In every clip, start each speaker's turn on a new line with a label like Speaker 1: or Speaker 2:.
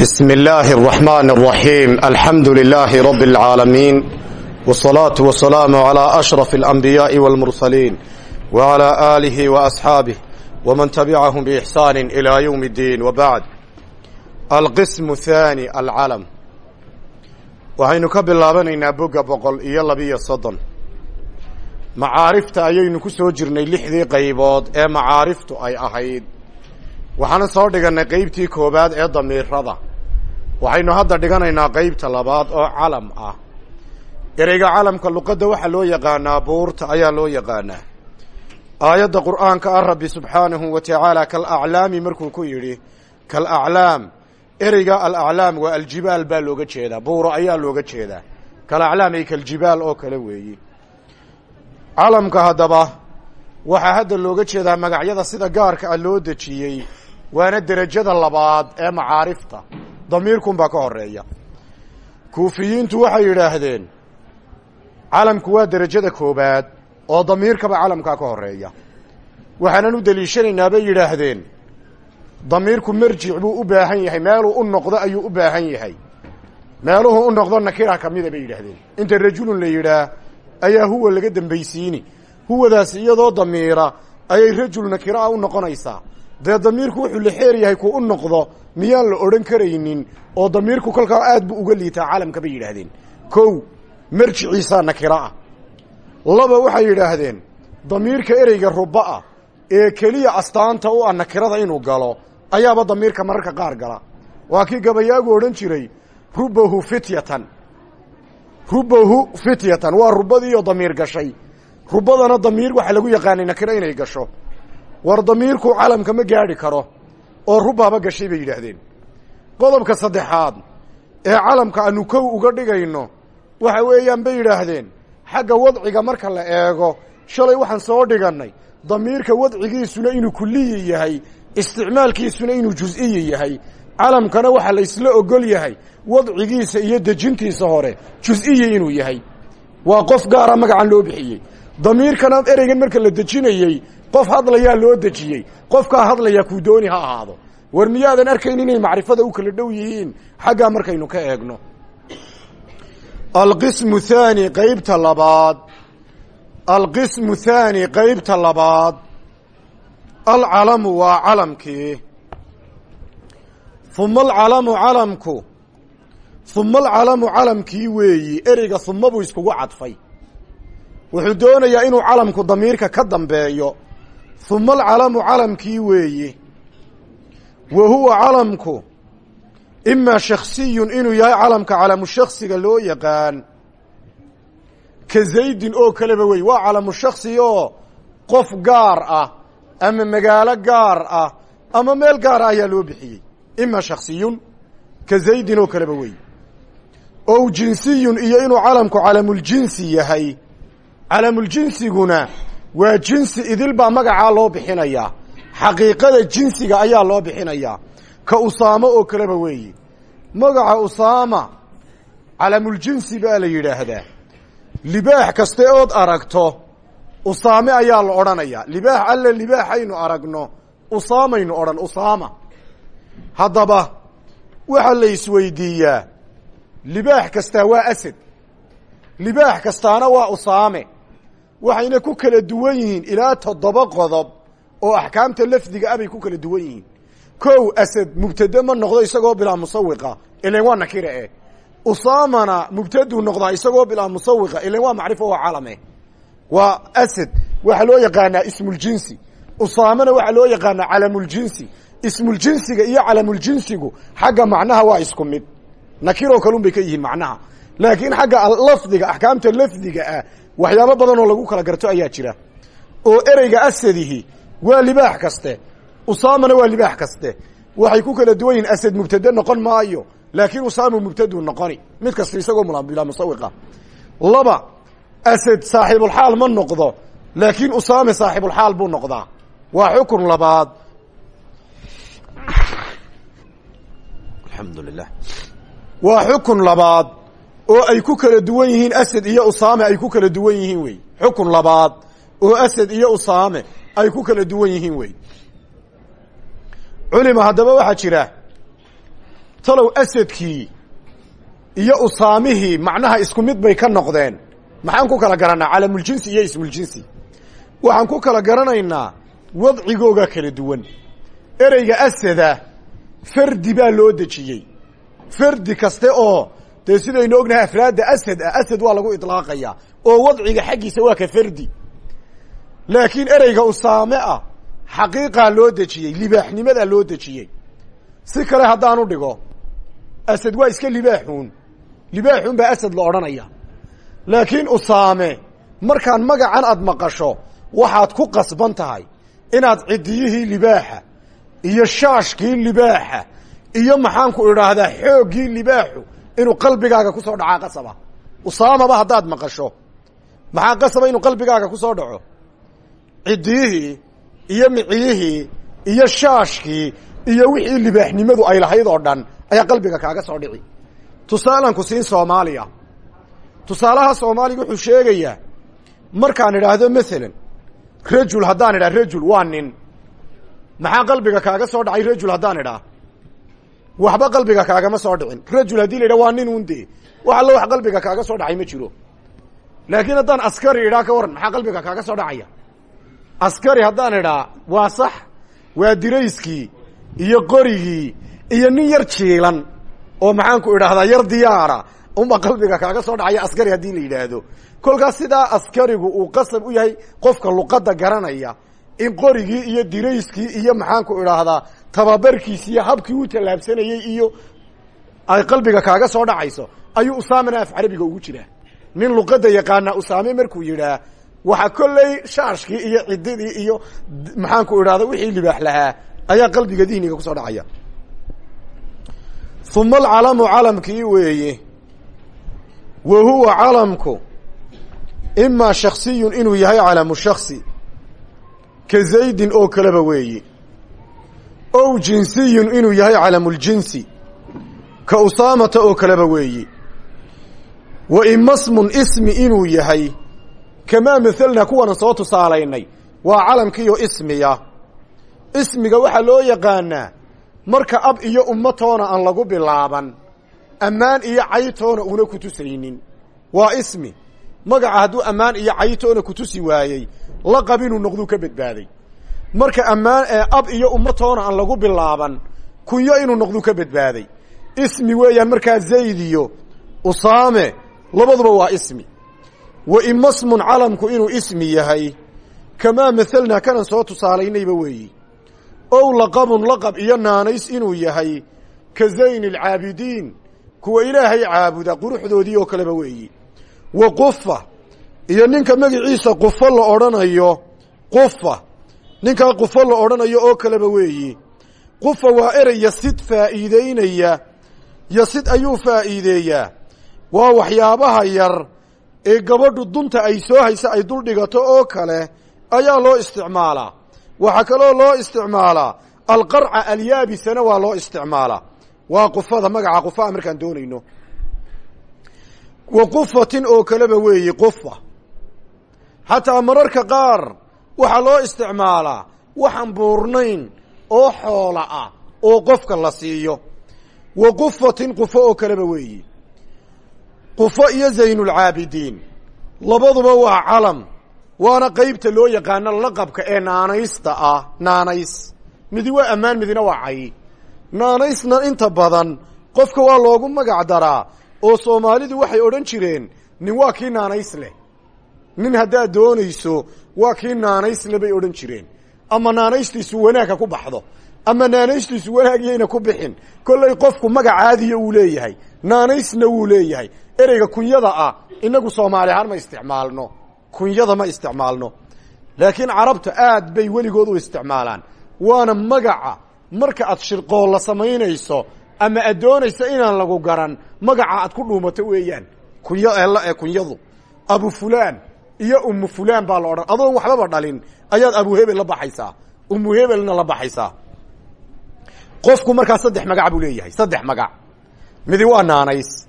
Speaker 1: بسم الله الرحمن الرحيم الحمد لله رب العالمين والصلاة والسلام على أشرف الأنبياء والمرسلين وعلى آله وأصحابه ومن تبعهم بإحسان إلى يوم الدين وبعد القسم الثاني العلم waxaynu ka bilaabanaynaa bogga boqol iyo labiyo soddon macaarifta ayaynu ku soo jirnay lixdii qaybood ee macaariftu ay ahayd waxaana soo dhigannay qeybtii koowaad ee damiirada waxaynu hadda dhiganaynaa qeybta labaad oo calam ah. Ereyga calamka luqadda waxaa loo yaqaanaa buurta ayaa loo yaqaanaa. Aayadda qur'aanka ah rabbi subxaanahu wa tacaala kalaclaami markuu ku yidhi kalaclaam ereyga alaclaam waa aljibaal baa looga jeedaa buuro ayaa looga jeedaa. Kalaclaam ay kaljibaal oo kale weeyi. Calamka haddaba waxaa hadda looga jeedaa magacyada sida gaarka ah loo dejiyey waana derajada labaad ee macaarifta damiirkunbaa ka horreeya kuufiyiintu waxay yidhaahdeen calamku waa derajada koobaad oo damiirkaba calamkaa ka horreeya waxaanan u deliishanaynaa bay yidhaahdeen damiirku marjic buu u baahan yahay meeluu u noqdo ayuu u baahan yahay. Meeluhu u noqdo nakira kamida bay yidhaahdeen. Inta rajulun la yidhaah ayaa huwa laga dambaysiini huwadaas iyadoo damiira ayay rajul nakira u noqonaysaa dee damiirku wuxuu la xeer yahay ku u noqdo miyaan la odhan karaynin oo damiirku kolkaa aad buu uga liitaa calamka bay yidhaahdeen. Kow marjiciisaa nakira ah. Laba waxay yidhaahdeen damiirka ereyga rubaah ee keliya astaanta u ah nakirada inuu galo ayaaba damiirka mararka qaar gala. Waa kii gabayaagu odhan jiray rubahu fityatan. Rubahu fityatan waa rubadiioo damiir gashay. Rubadana damiir waxaa lagu yaqaanay nakiro inay gasho war damiirku calamka ma gaadhi karo oo rubaaba gashay bay yidhaahdeen. Qodobka saddexaad ee calamka aanu kow uga dhigayno waxa weeyaan bay yidhaahdeen xagga wadciga marka la eego shalay waxaan soo dhigannay damiirka wadcigiisuna inuu kuliyi yahay isticmaalkiisuna inuu jus-iyi yahay calamkana waxaa la isla ogol yahay wadcigiisa iyo dejintiisa hore jus-iyi inuu yahay. Waa qof gaara magacan loo bixiyey. Damiirkana ereygan marka la dejinayey qof hadlayaa loo dejiyey. Qofkaa hadlayaa kuu dooni ha ahaado. War miyaadan arkayn inay macrifada u kala dhow yihiin? Xaggaa markaynu ka eegno. Alqismu thaani qeybta labaad. Alqismu thaani qeybta labaad. Alcalamu waa calamkii uma alcalamu calamku. Uma alcalamu calamkii weeyi ereyga uma buu iskugu cadfay. Wuxuu doonayaa inuu calamku damiirka ka dambeeyo uma alcalamu calamkii weeyi wa huwa calamku imaa shaksiyun inuu yahay calamka calamu shaksiga loo yaqaan ka zaydin oo kaleba wey waa calamu shaksi oo qof gaar ah ama magaalo gaar ah ama meel gaar ah ayaa loo bixiyey ima shaksiyun ka zaydin oo kaleba wey ow jinsiyun iyo inuu calamku calamuljinsi yahay calamuljinsiguna waa jinsi idil baa magacaa loo bixinayaa xaqiiqada jinsiga ayaa loo bixinayaa ka usaamo oo kaleba weeye magaca usaama calamuljinsi baa la yidhaahdaa. Libaax kaste ood aragto usaame ayaa la odhanayaa libaax alle libaaxaynu aragno usaamaynu odhan usaama. Haddaba waxaa la isweydiiyaa. Libaax kastaa waa asad. Libaax kastaana waa usaame waxayna ku kala duwan yihiin ilaa toddoba qodob oo axkaamta lafdiga abay ku kala duwan yihiin. Kow asad mubtade ma noqdo isagoo bilaa musawiqa ilan waa nakira eh. Usaamana mubtaduu noqdaa isagoo bilaa musawiqa ilan waa macrifo waa calame waa asad waxaa loo yaqaanaa ismuljinsi usaamana waxaa loo yaqaanaa calamuljinsi ismuljinsiga iyo calamuljinsigu xagga macnaha waa isku mid. Nakiroo kalun bay ka yihiin macnaha. Laakiin xagga lafdiga axkaamta lafdiga ah waxyaabo badan oo lagu kala garto ayaa jira. Oo ereyga asadihi waa libaax kaste usaamana waa libaax kaste. Waxay ku kala duwan yihiin asad mubtade noqon maayo laakiin usaamu mubtadu noqoni. Mid kasta isagoo bilaa musawiqa laba asad saaxiibulxaal ma noqdo laakiin usaame saaxiibulxaal buu noqdaa. Waa xukun labaad. Alxamdulilah waa xukun labaad oo ay ku kala duwan yihiin asad iyo usaame ay ku kala duwan yihiin wey. Xukun labaad oo asad iyo usaame ay ku kala duwan yihiin wey. Culima haddaba waxaa jira talow asadkii iyo usaamihii macnaha isku mid bay ka noqdeen. Maxaan ku kala garanaa calamuljinsi iyo ismuljinsi waxaan ku kala garanaynaa wadcigooga kala duwan. Ereyga asada fardi baa loo dejiyey. Fardi kaste oo dee sidaynu ognahay afraadda asad ah asad waa lagu idlaaqayaa oo wadciga xaggiisa waa ka fardi. Laakiin ereyga usaame ah xaqiiqaa loo dejiyey libaaxnimadaa loo dejiyey. Si kale haddaanu dhigo asad waa iska libaaxuun. Libaaxuun baa asad la odhanaya. Laakiin usaame markaan magacan aad maqasho waxaad ku qasban tahay inaad ciddiyihii libaaxa iyo shaashkii libaaxa iyo maxaanku idhaahdaa xooggii libaaxu inuu qalbigaaga ku soo dhacaa qasaba. Usaamaba haddaad maqasho. Maxaa qasaba inuu qalbigaaga ku soo dhaco? Ciddiyihii iyo miciyihii iyo shaashkii iyo wixii libaaxnimadu ay lahayd oo dhan ayaa qalbiga kaaga soo dhici. Tusaalan ku siin soomaaliya. Tusaalaha soomaaliga wuxuu sheegayaa markaan idhaahdo maalan rajul haddaan idhaha rajul waa nin. Maxaa qalbiga kaaga soo dhacay? Rajul haddaan idhaa waxba qalbiga kaagama soo dhicin. Rajul haddii la waa nin un dee wax allo wax qalbiga kaaga soo dhacay ma jiro. Laakiin haddaan askari idhaa ka waran maxaa qalbiga kaaga soo dhacaya? Askari haddaan idhaa waa sax waa dirayskii iyo qorigii iyo nin yar jiilan oo maxaanku idhaahdaa yar diyaara. Unba qalbiga kaaga soo dhacaya askari haddii la yidhaahdo. Kolkaas sidaa askarigu uu qasab u yahay qofka luqadda garanaya in qorigii iyo dirayskii iyo maxaanku idhaahdaa tababarkiisi iyo habkii u tallaabsanayey iyo ay qalbiga kaaga soo dhacayso ayuu usaamana af carabiga ugu jiraa. Nin luqadda yaqaana usaame markuu yidhaah waxa kolley shaashkii iyo ciddidii iyo maxaanku idhahda wixii libaax lahaa ayaa qalbiga dihniga ku soo dhacaya. Uma alcalamu calamkii weeye wa huwa calamku imaa shaksiyun inuu yahay calamu shaksi ka zaydin oo kaleba weeye ow jinsiyun inuu yahay calamuljinsi ka usaamata oo kaleba weeye wa imasmun ismi inuu yahay. Kamaa mahalna kuwana soo tusaalaynay. Waa calamkiiyo ismiya. Ismiga waxaa loo yaqaanaa marka ab iyo ummatoona aan lagu bilaaban. Ammaan iyo caytoona una kutusaynin waa ismi. Magaca hadduu ammaan iyo caytoona kutusi waayey laqab noqduu ka badbaaday marka ammaan ab iyo ummatoona aan lagu bilaaban kunyo inuu noqduu ka badbaaday. Ismi weeyaan markaa zayd iyo usaame labaduba waa ismi. Wa imasmun calamku inuu ismi yahay kamaa mahalnaa kanan soo tusaalaynayba weeyi. Ow laqabun laqab iyo naanays inuu yahay ka zayni alcaabidiin kuwa ilaahay caabuda quruxdoodii oo kaleba weeyi. Wa qufa iyo ninka magiciisa qufo la odhanayo qufa ninkaa qufo la odhanayo oo kaleba weeyi. Qufa waa erey yasid faa'iideynaya. Yasid ayuu faa'iideeyaa. Waa waxyaabaha yar ee gabadhu dunta ay soo haysa ay dul dhigato oo kale ayaa loo isticmaalaa. Waxaa kaloo loo isticmaalaa. Alqarca alyaabisana waa loo isticmaalaa. Waa qufada magaca qufaha markaan doonayno. Wa qufatin oo kaleba weeyi qufa. Xataa mararka qaar waxaa loo isticmaalaa waxaan buurnayn oo xoola ah oo qofka la siiyo. Wa qufatin qufo oo kaleba weeyi. Qufo iyo zaynulcaabidiin labaduba waa calam waana qeybta loo yaqaano laqabka ee naanaysta ah naanays. Midi waa ammaan midina waa cay naanaysna inta badan qofka waa loogu magac daraa oo soomaalidu waxay odhan jireen nin waa kii naanays leh nin haddaad doonayso waa kii naanaysle bay odhan jireen. Ama naanaystiisu wanaagka ku baxdo ama naanaystiisu wanaagyayna ku bixin. Kollay qofku magacaadiya uu leeyahay naanaysna wuu leeyahay. Ereyga kunyada ah inagu soomaali ahaan ma isticmaalno. Kunyada ma isticmaalno. Laakiin carabta aad bay weligood u isticmaalaan. Waana magaca marka aad shirqoolla samaynayso ama aad doonayso inaan lagu garan magaca aad ku dhuumato weeyaan. Kunya ee kunyadu. Abu fulaan iyo umu fulaan baa la odhan. Adoon waxbaba dhalin ayaad abu hebel la baxaysaa. Umu hebelna la baxaysaa. Qofku markaa saddex magac buu leeyahay saddex magac. Midi waa naanays.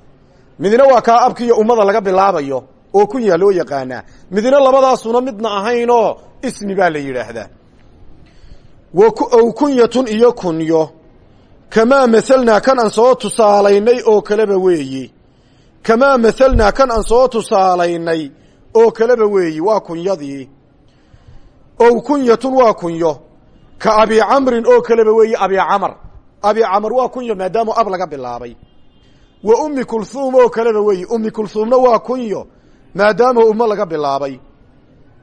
Speaker 1: Midina waa kaa abki iyo ummada laga bilaabayo oo kunya loo yaqaanaa. Midina labadaasuna midna ahaynoo ismi baa la yidhaahdaa. Ow kunyatun iyo kunyo. Kamaa mahalnaa kan aan soo tusaalaynay oo kaleba weeyi. Kamaa mahalnaa kan aan soo tusaalaynay oo kaleba weeyi waa kunyadii. Ow kunyatun waa kunyo. Ka abi camrin oo kaleba weeyi abi camar. Abi camar waa kunyo maadaama ab laga bilaabay. Wa ummi kulhuum oo kaleba weeyi ummi kulhuumna waa kunyo maadaama ummo laga bilaabay.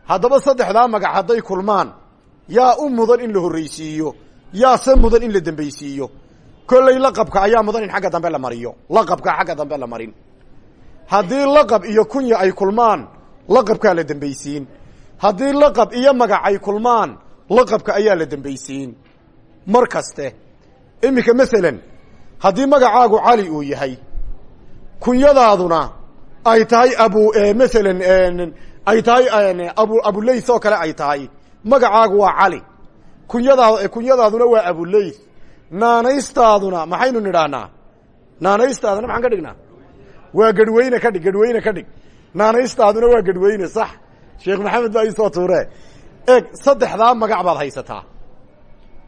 Speaker 1: Haddaba saddexdaa magac hadday kulmaan yaa u mudan in la horreysiiyo yaa se mudan in la dembaysiiyo kolley laqabka ayaa mudan in xagga dambe la mariyo. Laqabka xagga dambe la marin. Haddii laqab iyo kunya ay kulmaan laqabkaa la dembaysiin haddii laqab iyo magac ay kulmaan laqabka ayaa la dembaysiin mar kaste iminka masalan haddii magacaagu cali uu yahay kunyadaaduna ay tahay abu masalan ay tahay abu abuleyth oo kale ay tahay. Magacaagu waa cali. Kunyadaad kunyadaaduna waa abuleyth naanaystaaduna maxaynu nidhaahnaa naanaystaaduna maxaan ka dhignaa waa gadhweyne ka dhig gadhweyne ka dhig naanaystaaduna waa gadhweyne sax. Sheekh maxamed baa iisoo tuure eeg saddexdaa magac baad haysataa.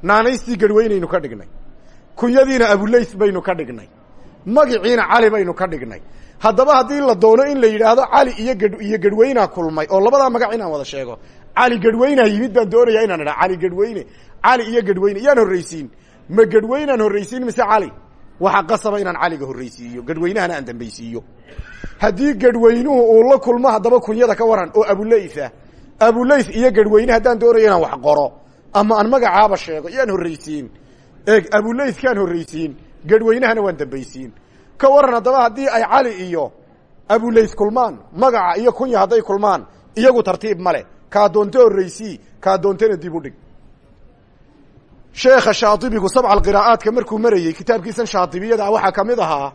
Speaker 1: Naanaystii gadhweynaynu ka dhignay. Kunyadiina abuleyth baynu ka dhignay. Magiciina cali baynu ka dhignay. Haddaba haddii la doono in la yidhaahdo cali iyo gad iyo gadhweynaa kulmay oo labadaa magac inaan wada sheego. Cali gadhweynaa yimid baan doonayaa inaan idhaa cali gadhweyne cali iyo gadhweyne yaan horreysiin ma gadhweynaan horreysiin mise cali waxaa qasaba inaan caliga horreysiiyo gadhweynahana aan dambaysiiyo. Haddii gadhweynuhu uu la kulmo haddaba kunyada ka waran oo abuleyth ah. Abuleyth iyo gadhweyne haddaan doonayo inaan wax qoro. Ama aan magacaaba sheego yaan horreysiin eeg abuleythkaan horreysiin gadhweynahana waan dambaysiin. Ka waran haddaba haddii ay cali iyo abuleyth kulmaan magaca iyo kunya hadday kulmaan iyagu tartiib ma leh. Kaa doonto horreysii kaa doontana dib u dhig sheekha shaadibigu sabca alqiraa'aadka markuu marayey kitaabkiisan shaadibiyada waxaa ka mid ahaa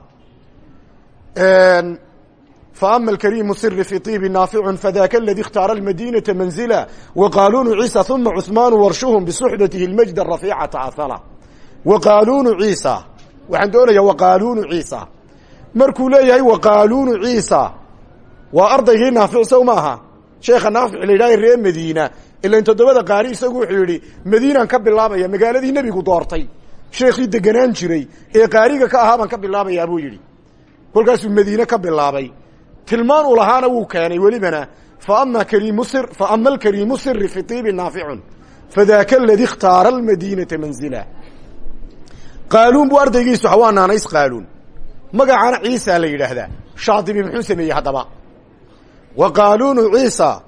Speaker 1: faama alkariimu siri fi tiibi naaficun fadaka aladi اkhtaara almadinata manzila waqaaluunu ciisa uma cuhmaanu warshuhum bisuxbatihi اlmajda rafiicata ahala waqaaluunu ciisa waxaan doonaya waqaaluunu ciisa. Markuu leeyahay waqaaluunu ciisa waa ardaygii naafic sow ma aha sheekha naafic la yidhahha reer madiina ilan toddobada qaari isagu wuxuu yidhi madiinaan ka bilaabaya magaaladii nebigu doortay sheekhii deganaan jiray ee qaariga ka ahaa ka bilaabayaa buu yidhi. Kolkaasuu madiine ka bilaabay. Tilmaan uu lahaana wuu keenay welibana faama kariimu sir faama alkariimu siri fi tiibi naaficun fadaka aladi ikhtaara almadiinata manzila. Qaaluun buu ardaygiisu waa naanays qaaluun. Magacana ciisa la yidhaahdaa. Shaadibi muxuu sameeyey haddaba. Wa qaaluunu ciisa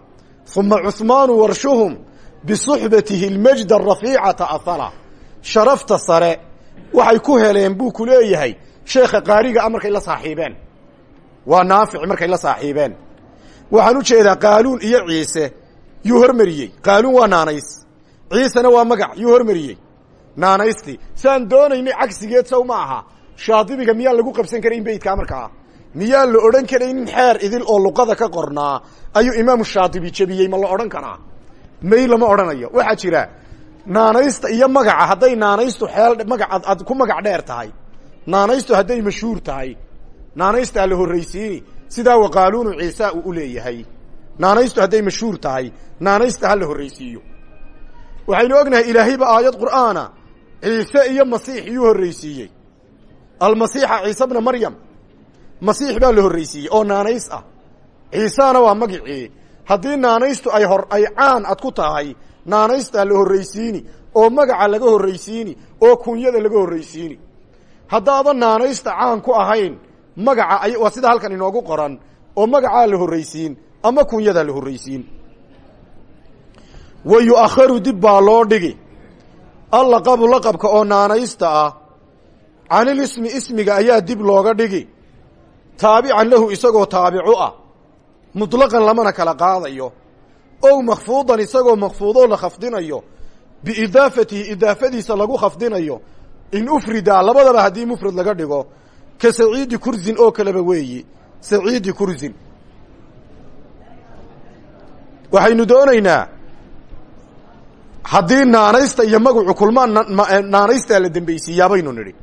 Speaker 1: uma cuhmaanu warshuhum bisuxbatihi اlmajda arafiicata ahala sharafta sare waxay ku heleen buu ku leeyahay sheekha qaariga a markay la saaxiibeen waa naafic markay la saaxiibeen waxaan u jeedaa qaaluun iyo ciise yuu hormariyey qaaluun waa naanays ciisena waa magac yuu hormariyey naanaystii saan doonaynay cagsigeed sow ma aha shaadibiga miyaan lagu qabsan karayn beydkaa markaa miyaan la odhan karaynin xeer idil oo luqada ka qornaa ayuu imaamu shaadibi jebiyey ma la odhan karaa? May lama odhanayo. Waxaa jira naanaysta iyo magaca. Hadday naanaystu xeel magac ad ku magac dheer tahay. Naanaystu hadday mashhuur tahay. Naanaystaa la horraysiini. Sidaa waqaaluunu ciisa uu u leeyahay. Naanaystu hadday mashhuur tahay naanaysta ha la horraysiiyo. Waxaynu ognahay ilaahayba aayad qur'aana. Ciise iyo masiix iyuu horraysiiyey. Almasiixa ciise bna maryam masiix baa la horraysiiyey oo naanays ah. Ciisana waa magicii. Haddii naanaystu ay hor ay caan ad ku tahay naanaystaa la horraysiini oo magaca laga horraysiini oo kunyada laga horraysiini haddaadan naanaysta caan ku ahayn magaca ay waa sida halkan inoogu qoran oo magacaa la horraysiin ama kunyadaa la horraysiin wa yu'akharu dib baa loo dhigi. Allaqabu laqabka oo naanaysta ah canilismi ismiga ayaa dib looga dhigi taabican lahu isagoo taabicu ah. Muطlaqan lamana kala qaadayo. Ow makfuudan isagoo makfuudoo la khafdinayo. Biidaafatihi idaafadiisa lagu khafdinayo. In ufrida labadaba haddii mufrad laga dhigo ka saciidi kursin oo kaleba weeyi. Saciidi kursin waxaynu doonaynaa haddii naanaysta iyo magacu kulmaan naanaystaa la dembeysiiyaa baynu nidhi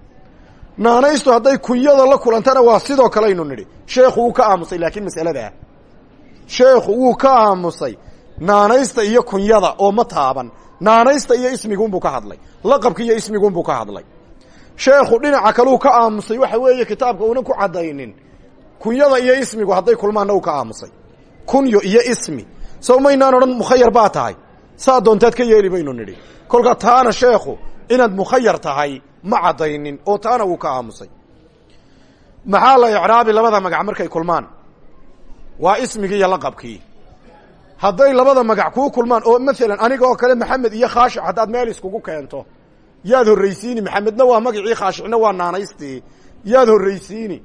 Speaker 1: naanaystu hadday kunyada la kulantana waa sidoo kaleaynu nidhi. Sheekhu wuu ka aamusay laakiin masaladaa sheekhu wuu ka aamusay naanaysta iyo kunyada oo ma taaban. Naanaysta iyo ismiguunbuu ka hadlay. Laqabki iyo ismiguunbuu ka hadlay. Sheekhu dhinaca kaleu ka aamusay waxa weeye kitaabka uunan ku caddaynin. Kunyada iyo ismigu hadday kulmaanna uu ka aamusay. Kunyo iyo ismi. Sow maynaan odhan mukhayar baa tahay. Saa doontaad ka yeeli baynu nidhi. Kolka taana sheekhu inaad mukhayar tahay ma caddaynin oo taana wuu ka aamusay. Maxaa la icraabi labada magac markay kulmaan? Waa ismigii iyo laqabkii. Hadday labada magac kuu kulmaan oo maalan aniga oo kale maxamed iyo khaashic haddaad meel iskugu keento yaad horraysiini maxamedna waa magacii khaashicna waa naanaystii. Yaad horraysiini.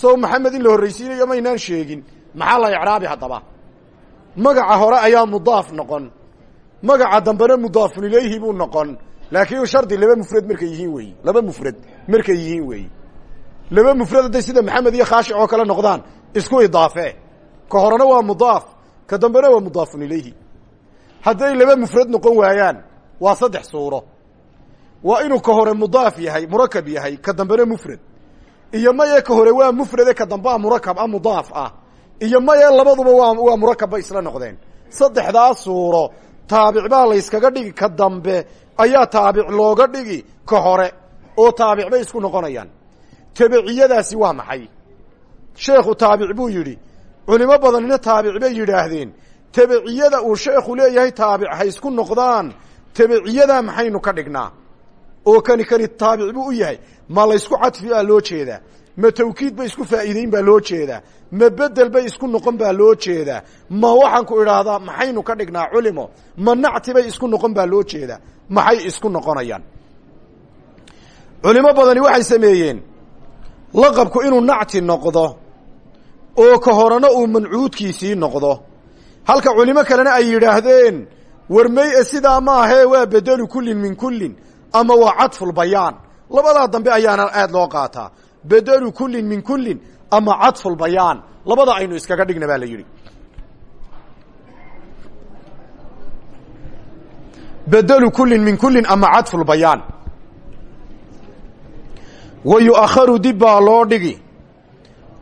Speaker 1: So maxamed in la horraysiinayo maynaan sheegin. Maxaa la icraabi haddaba? Magaca hore ayaa mudaaf noqon. Magaca dambena mudaafun ilayhi buu noqon laakiin shardi laba mufrad markay yihiin weeyi laba mufrad markay yihiin weeyi laba mufrad hadday sida maxamed iyo khaashic oo kale noqdaan isku idaafe. Ka horena waa mudaaf ka dambena waa mudaafun ilayhi. Hadday laba mufrad noqon waayaan waa saddex suuro. Waa inuu ka hore mudaaf yahay murakab yahay ka dambena mufrad. Iyo maye ka hore waa mufrade ka dambea murakab ah mudaaf ah. Iyo maye labaduba waa waa murakab isla noqdeen. Saddexdaa suuro taabic baa layskaga dhigi ka dambe ayaa taabic looga dhigi ka hore oo taabic bay isku noqonayaan. Tabiciyadaasi waa maxay? Sheekhu taabic buu yidhi culimo badanina taabic bay yidhaahdeen. Tabiciyada uu sheekhu leeyahay taabic ha isku noqdaan. Tabiciyadaa maxaynu ka dhignaa? Oo kani kani taabic buu u yahay. Ma laysku cadfi baa loo jeedaa. Ma tawkiid bay isku faa'iideyn baa loo jeedaa. Ma bedel bay isku noqon baa loo jeedaa. Ma waxaan ku idhaahdaa maxaynu ka dhignaa culimo. Ma nacti bay isku noqon baa loo jeedaa maxay isku noqonayaan? Culimo badani waxay sameeyeen laqabku inuu nacti noqdo oo ka horena uu mancuudkiisii noqdo. Halka culimo kalena ay yidhaahdeen warmey-e sidaa maahee waa bedelu kullin min kullin ama waa cadfulbayaan labadaa dambe ayaana aad loo qaataa. Bedelu kullin min kullin ama cadfulbayaan labada aynu iskaga dhigna baa la yidhi bedelu kullin min kullin ama cadfulbayaan wa yu'akharu dib baa loo dhigi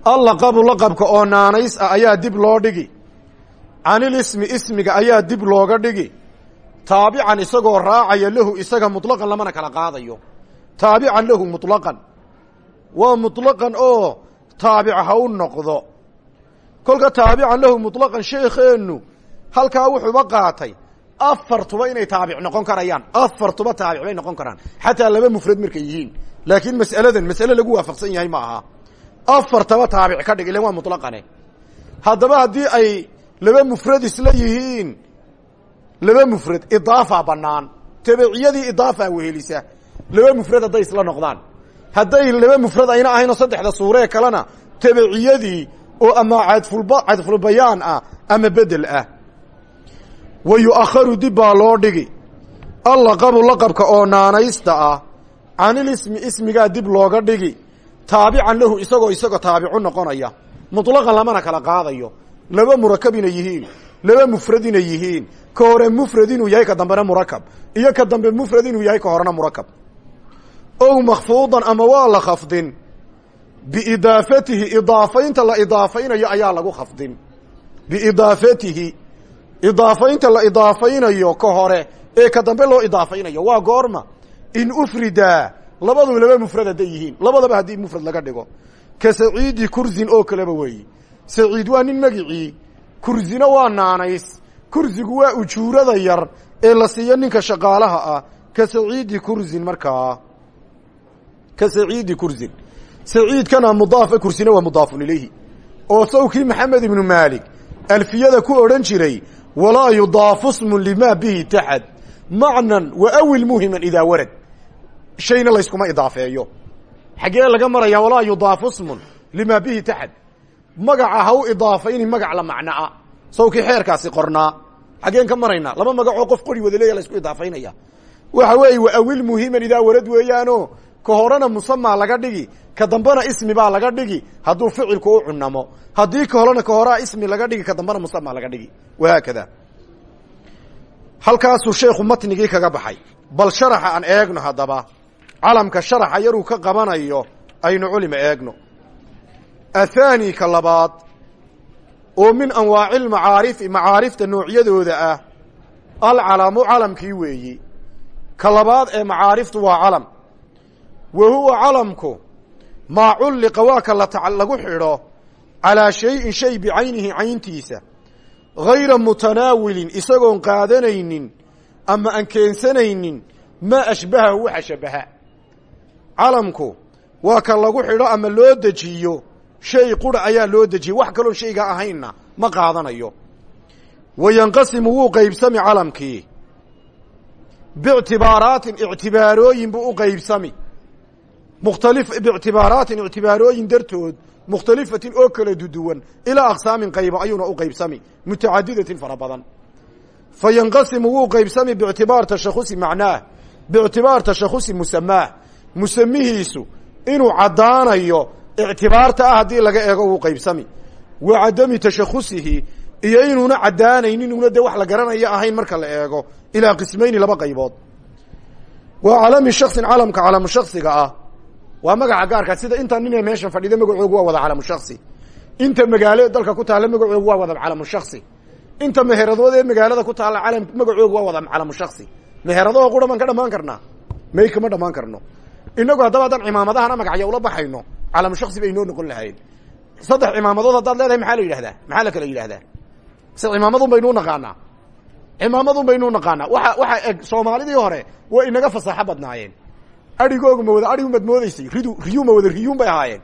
Speaker 1: allaqabu laqabka oo naanays ah ayaa dib loo dhigi canilismi ismiga ayaa dib looga dhigi taabican isagoo raacaya lahu isaga muطlaqan lamana kala qaadayo taabican lahu muطlaqan waa muطlaqan oo taabic ha u noqdo kolka taabican lahu muطlaqan sheekheenu halkaa wuxuuba qaatay afartuba inay taabic noqon karayaan. Afartuba taabic bay noqon karaan. Xataa laba mufrad markay yihiin. Laakiin mas'aladan mas'ale lagu waafaqsan yahay ma aha. Afartaba taabic ka dhig ilan waa muطlaqane haddaba haddii ay laba mufrad isla yihiin laba mufrad idaafa banaan tabiciyadii idaafa wehelisa laba mufrad hadday isla noqdaan. Hadday laba mufrad ayna ahaynoo saddexda suuree kalena tabiciyadii oo ama cadfulba cadfulbayaan ah ama bedel ah wa yu'akharu dib baa loo dhigi allaqabu laqabka oo naanaysta ah canilismi ismigaa dib looga dhigi taabican lahu isagoo isagoo taabicu noqonaya muطlaqan lamana kala qaadayo laba murakab inay yihiin laba mufrad inay yihiin ka hore mufrad inuu yahay ka dambena murakab iyo ka dambe mufrad inuu yahay ka horena murakab ow makfuudan ama waa la khafdin biidaafatihi idaafaynta la idaafaynayo ayaa lagu khafdin biidaafatihi idaafaynta la idaafaynayo ka hore ee ka dambe loo idaafaynayo waa goorma. In ufridaa labadu laba mufrad hadday yihiin labadaba haddii mufrad laga dhigo. Ka saciidi kursin oo kaleba weeyi saciid waa nin magicii kursina waa naanays kursigu waa ujuurada yar ee la siiyo ninka shaqaalaha ah. Ka saciidi kursin markaa. Ka saciidi kursin. Saciidkana mudaafa kursina waa mudaafun ilayhi. Oo sawkii maxamed ibnu maalik alfiyada ku odhan jiray walaa yudaafu smun limaa bihi taxad. Macnan wa awil muhiman idaa warad. Shayna layskuma idaafeeyo. Xaggee laga maraya walaa yudaafu smun limaa bihi taxad. Magaca ha u idaafayni magac la macnoa sawkii xeerkaasi qornaa. Xaggeen ka maraynaa laba magacoo qof qori wada leeya la isku idaafaynaya. Waxa weeye wa awil muhiman idaa warad weeyaano ka horena laga dhigi ka dambena ismi baa laga dhigi hadduu ficilku u cunamo haddii ka horena ismi laga dhigi ka dambena musamaa laga dhigi. Wahaakada halkaasuu sheekhu matnigii kaga baxay. Bal sharaxa aan eegno haddaba. Calamka sharaxa yaruu ka qabanayo aynu culima eegno. Athani ka labaad oo min anwaaci lmacaarifi macaarifta noocyadooda ah alcalamu calamkii weeyi. Ka labaad ee macaariftu waa calam wa huwa calamku maa culliqa waa ka lagu xidho calaa shayin shay bicaynihi cayntiisa gayra mutanaawilin isagoon qaadanaynin ama aan keensanaynin maa ashbahahu waxa shabaha calamku waa ka lagu xidho ama loo dejiyo shay qura ayaa loo dejiyey wax kaloon shayga ahaynna ma qaadanayo. Wa yanqasimu wuu qaybsami calamkii. Biictibaaraatin ictibaarooyin buu u qaybsami mukhtali biictibaaraatin ictibaarooyin dartood mukhtalifatin oo kala duduwan ilaa aqsaamin qaybo ayuuna u qaybsami mutacadidatin fara badan fa yanqasimu wuu qaybsami biictibaar tashakusi macnaah biictibaar tashakusi musamaah musamihiisu inuu caddaanayo ictibaarta ah haddii laga eego wuu qaybsami wa cadami tashakusihi iyo inuuna caddaanaynin una dee wax la garanaya ahayn marka la eego ilaa qismayni laba qaybood waa calami shaksin calamka calamu shaksiga ah waa magaca gaarka sida inta nin ee meeshan fadhida magacoogu waa wada calamu shaksi inta magaalo dalka ku taalla magacoogu waa wada calamu shaksi inta meheradood ee magaalada ku taalla calam magacoogu waa wada calamu shaksi meheradaho qura maan ka dhamaan karnaa may kama dhamaan karno. Inagu haddaba haddaan cimaamadahana magacya ula baxayno calamu shaksi bay noqon lahayn saddex cimaamadood haddaad leedahay maxaa la yidhahdaa? Maxaa la kala yidhahdaa? Se cimaamadun baynuu naqaanaa. Cimaamadun baynuu naqaanaa. Waa waxaa eg soomaalidii hore way inaga fasaaxo badnaayeen adhigoogu ma wada adhigu maad moodeysay ridu riyuu ma wada riyuun bay ahaayeen.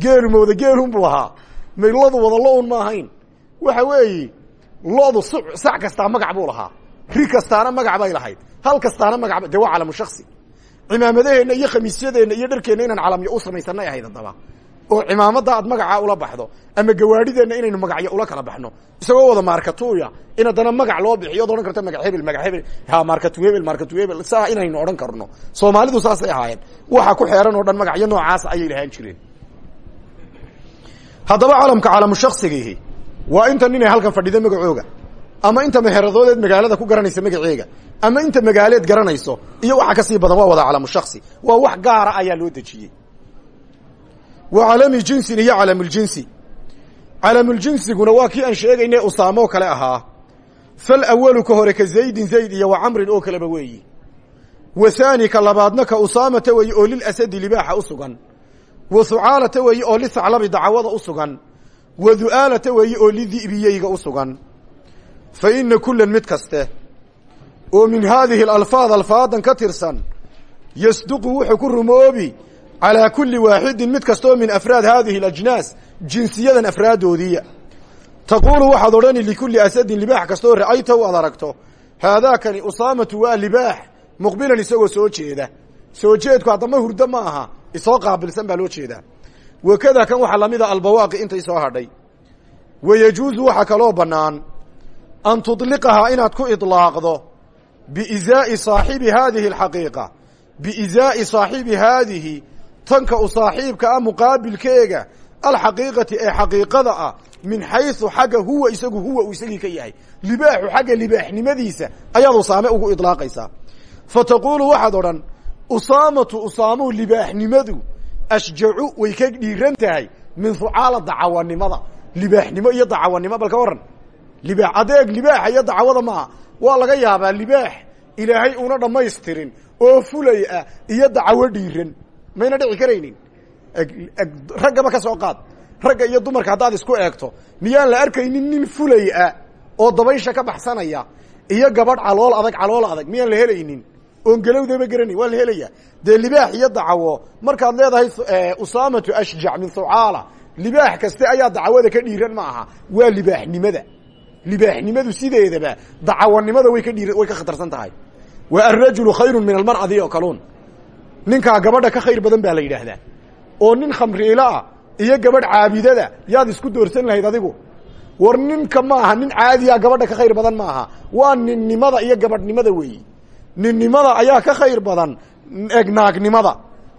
Speaker 1: Geelu ma wada geelun buu ahaa. May wada lo'un ma ahayn. Waxa weeye lodu sac kastaa magac buu lahaa. Ri kastaana magac bay lahayd. Hal kastaana magac dee waa calamu shaksi cimaamadaheenna iyo khamiisyadeenna iyo dharkeenna inaan calamyo u samaysanay ahayd haddaba oo cimaamada aad magacaa ula baxdo ama gawaadhideenna inaynu magacyo ula kala baxno. Isagoo wada markatuya in haddana magac loo bixiyo od odhan karto magac hebel magac hebel. Ha markatu hebel markatu hebel. Saa inaynu odhan karno. Soomaalidu saasay ahaayeen. Waxa ku xeeran oo dhan magacyo noocaasa ayay lahaan jireen. Haddaba calamka calamu shaksigiihi waa inta ninay halkan fadhida magacooga ama inta meheradoodeed magaalada ku garanaysa magaceega ama inta magaaleed garanayso iyo waxa ka sii badan waa wada calamu shaksi waa wax gaara ayaa loo dejiyey wa calami jinsin iyo calamuljinsi calamuljinsiguna waa kii aan sheegayne usaamo oo kale ahaa. Fal awalu ka hore ka zaydin zayd iyo wa camrin oo kaleba weeyi. Wa haani ka labaadna ka usaamata weeye oo lilasadi libaaxa u sugan. Wa hucaalata weeye oo lisaclabi dacwada u sugan. Wa du'aalata weeye oo lidi'biyeyga u sugan. Fa ina kulan mid kaste. Oo min haadihi alalfaad alfaadan ka tirsan. Yasduqu wuxuu ku rumoobi calaa kuli waaxidin mid kastoo min afraad haadihi alajnaas jinsiyadan afraaddoodiiya taquulu waxaad odhani likulli asadin libaax kastoo ra'aytahu aad aragto haadaakani usaamatu waa libaax muqbilan isagoo soo jeeda. Soo jeedku haddama hurdo ma aha isoo qaabilsan baa loo jeedaa. Wakada kan waxaa lamida albawaaqi intay soo hadhay. Wa yajuusu waxaa kaloo bannaan an tudliqahaa inaad ku idlaaqdo biizaa'i saaxibi haadihi alxaqiiqa biizaa'i saaxibi haadihi tanka u saaxiibka ah muqaabilkeega alxaqiiqati ee xaqiiqada ah min xaysu xagga huwa isagu huwa uu isagii ka yahay. Libaaxu xagga libaaxnimadiisa ayaad usaame ugu idlaaqaysaa. Fa taquulu waxaad odhan usaamatu usaamuhu libaaxnimadu ashjacu way ka dhiiran tahay min hucaala dacawanimada libaaxnimo iyo dacawanimo bal waran libaax adeeg libaaxa iyo dacwada maaha. Waa laga yaabaa libaax ilaahay una dhammaystirin oo fulay ah iyo dacawo dhiiran mayna dhici karaynin. Raggaba ka soo qaad. Ragga iyo dumarka haddaad isku eegto miyaan la arkaynin nin fulay ah oo dabaysha ka baxsanaya iyo gabadh calool adag calool adag miyaan la helaynin? Oon galowdaba garanayn waa la helaya dee libaax iyo dacawo markaad leedahay usaamatu ashjac min hucaala libaax kaste ayaa dacwada ka dhiiran ma aha. Waa libaaxnimada. Libaaxnimadu sideedaba dacawanimada way ka dhiir way ka khatarsan tahay. Wa alrajulu khayru min almar'adi oo kaluun ninkaa gabadha ka khayr badan baa la yidhaahdaa. Oo nin khamriiloah iyo gabadh caabidada yaad isku doorsan lahayd adigu. War ninka ma aha nin caadiya gabadha ka khayr badan ma aha. Waa ninnimada iyo gabadhnimada weeyi. Ninnimada ayaa ka khayr badan eg naagnimada.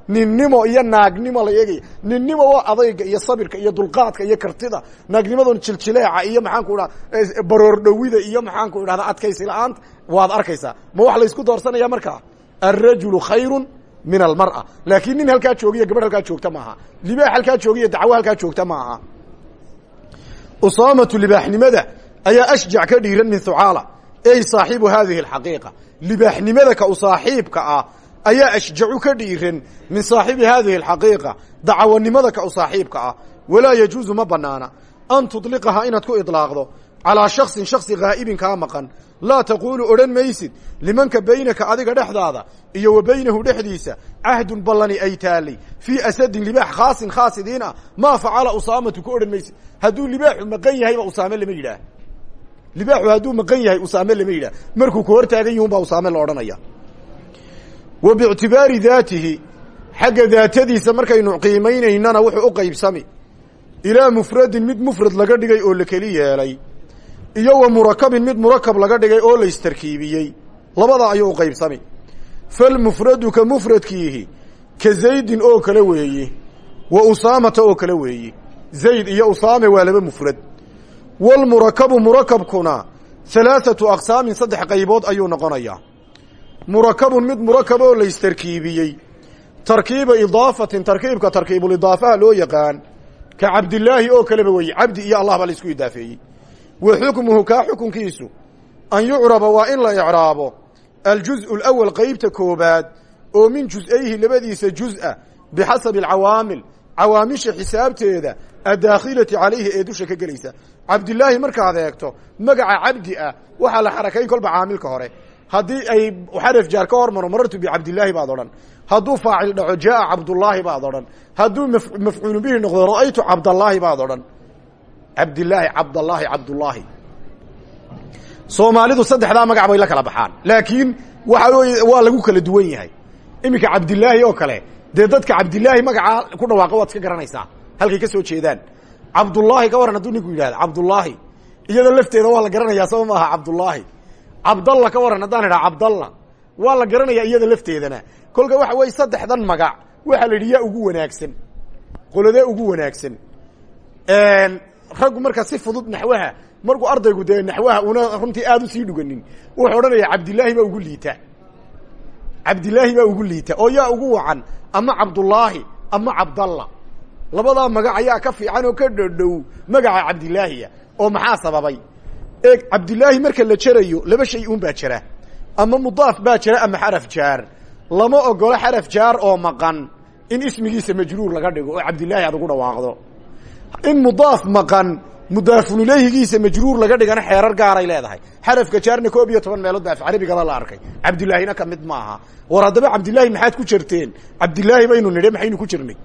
Speaker 1: Ninnimo iyo naagnimo la eegaya ninnimo waa adayga iyo sabirka iyo dulqaadka iyo kartida. Naagnimadun jiljileeca iyo maxaanku idhaha baroor dhowida iyo maxaanku idhahda adkaysi la'aanta waad arkaysaa. Ma wax laysku doorsanaya markaa? Alrajulu khayru min almar'a laakiin nin halkaa joogiyo gabadh halkaa joogta maaha. Libaax halkaa joogiyo dacwo halkaa joogta ma aha usaamatu libaaxnimada ayaa ashjac ka dhiiran min hucaala ey saaxibu hadihi alxaqiiqa. Libaaxnimada ka u saaxiibka ah ayaa ashjacu ka dhiiran min saaxibi haadihi alxaqiiqa. Dacawanimada ka u saaxiibka ah walaa yajuusu ma banaana an tudliqahaa inaad ku idlaaqdo calaa shaksin shaksi ghaa'ibin kaa maqan. Laa taquulu odhan maysid limanka baynaka adiga dhexdaada iyo wa baynahu dhexdiisa cahdun ballani ay taalay fii asadin libaax khaasin khaasidiin ah. Maa facala usaamatu ku odhan maysid. Hadduu libaaxu maqan yahayba usaame lama yidhaah. Libaaxu hadduu maqan yahay usaame lama yidhaah. Markuu ka hor taagan yihun baa usaame la odhanaya. Wa biictibaari daatihi xagga daatadiisa markaynu qiimaynaynana wuxuu u qaybsami. Ilaa mufradin mid mufrad laga dhigay oo la keli iyo wa murakabin mid murakab laga dhigay oo la istarkiibiyey labada ayuu u qaybsami. Falmufradu ka mufradkiihi ka zaydin oo kale weeye wa usaamata oo kale weeye zayd iyo usaame waa laba mufrad. Walmurakabu murakabkuna halaathatu aqsaamin saddex qaybood ayuu noqonayaa murakabun mid murakab oo la istarkiibiyey tarkiiba idaafatin tarkiibka tarkiibulidaafaha loo yaqaan ka cabdilaahi oo kaleba weeye cabdi iyo allah baa la isku idaafeeyey wa xukmuhu kaa xukunkiisu an yucraba waa in la icraabo. Aljuz'u alawal qeybta koobaad oo min juz'ayhi labadiisa juz'a bixasabi alcawaamil cawaamisha xisaabteeda addaakhilati calayhi ee dusha ka gelaysa. Cabdilaahi markaad eegto magaca cabdi ah waxaa la xarakayn kolba caamilka hore. Haddii ay xaraf jaar ka hormaro marartu bicabdilaahi baad odhan. Hadduu faacil dhaco jaaa cabdullaahi baad odhan. Hadduu mafcuulu bihi noqdo ra'aytu cabdallaahi baad odhan cabdilaahi cabdallaahi cabdullaahi soomaalidu saddexdaa magac bay la kala baxaan. Laakiin waxa waa lagu kala duwan yahay. Iminka cabdilaahi oo kale dee dadka cabdilaahi magacaa ku dhawaaqa waad iska garanaysaa. Halkay ka soo jeedaan. Cabdullaahi ka waran hadduu ninku yidhahdo cabdullaahi iyada lafteeda waa la garanayaa saba maaha cabdullaahi cabdalla ka waran haddaan idhaha cabdalla waa la garanayaa iyada lafteedana. Kolka waxa weye saddexdan magac waxaa la yidhi yaa ugu wanaagsan. Qoladee ugu wanaagsan raggu markaa si fudud naxwaha markuu ardaygu dee naxwaha una runtii aada u sii dhuganin wuxuu odhanaya cabdilaahi baa ugu liita. Cabdilaahi baa ugu liita. Oo yaa ugu wacan ama cabdullaahi ama cabdalla labadaa magac ayaa ka fiican oo ka dhodhow magaca cabdilaahiya oo maxaa sababay? E cabdilaahi marka la jerayo laba shay un baa jira. Ama mudaaf baa jira ama xaraf jaar. Lama ogolo xaraf jaar oo maqan in ismigiisa majruur laga dhigo oo cabdilaahi aad ugu dhawaaqdo in mudaaf maqan mudaafun ilayhigiisa majruur laga dhigana xeerar gaaray leedahay. Xarafka jaarna koob iyo toban meelood baa af carabigaba la arkay. Cabdilaahina ka mid ma aha war haddaba cabdilaahi maxaad ku jerteen cabdilaahi baynu nidhe maxaynu ku jirnay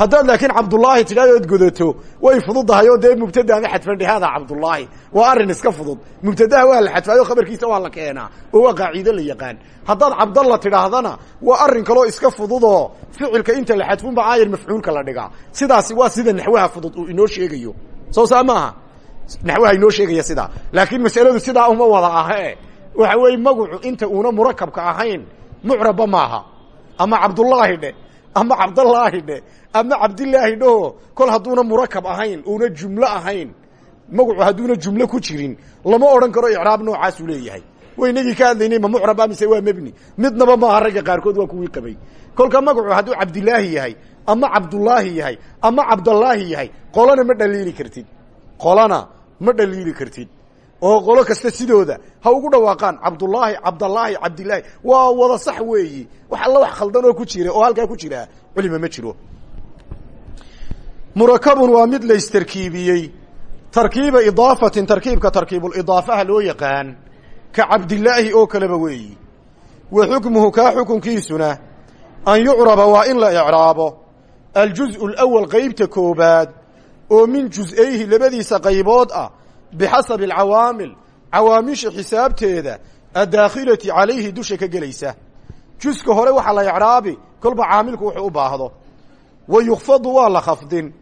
Speaker 1: haddaad laakiin cabdullaahi tidhahdo od godato way fududahay oo dee mubtada ama xadfandhe hada cabdullaahi. Waa arrin iska fudud. Mubtadaha waa la xadfaayo khabarkiisa waa la keenaa. Oo waa qaaciido la yaqaan. Haddaad cabdalla tidhaahdana waa arrin kaloo iska fududoo ficilka inta la xadfunba aayar mafcuulka la dhigaa. Sidaasi waa sida naxwaha fudud uu inoo sheegayo. Soo saa maaha? Naxwaha inoo sheegaya sidaa laakiin masaladu sidaa uma wada ahe. Waxa weeye magacu inta uuna murakabka ahayn mucrabba maaha. Ama cabdullaahi dhe ama cabdallaahi dhe ama cabdilaahi dhaho kol hadduuna murakab ahayn uuna jumlo ahayn magacu hadduuna jumlo ku jirin lama odhan karo icraab noocaasuu leeyahay. Waynagii ka hadlaynay ma mucraba mise waa mebni midnaba maaha ragga qaarkood waa kuwii qabay. Kolka magacu hadduu cabdilaahi yahay ama cabdullaahi yahay ama cabdallaahi yahay qolana ma dhaliili kartid. Qolana ma dhaliili kartid oo qolo kasta sidooda ha ugu dhawaaqaan cabdullaahi cabdallaahi cabdilaahi waa wada sax weeyi. Wax alla wax khaldan oo ku jira oo halkaa ku jira culima ma jiro. Murakabun waa mid la istarkiibiyey. Tarkiiba idaafatin tarkiibka tarkiibulidaafaha loo yaqaan ka cabdilaahi oo kaleba weeyi. Wa xukmuhu kaa xukunkiisuna an yucraba waa in la icraabo. Aljuz'u alawal qeybta koobaad oo min juz'ayhi labadiisa qaybood ah bixasabi alcawaamil cawaamisha xisaabteeda addaakhilati calayhi dusha ka gelaysa juska hore waxaa la icraabi kolba caamilku wuxuu u baahdo wa yukfadu waa la khafdin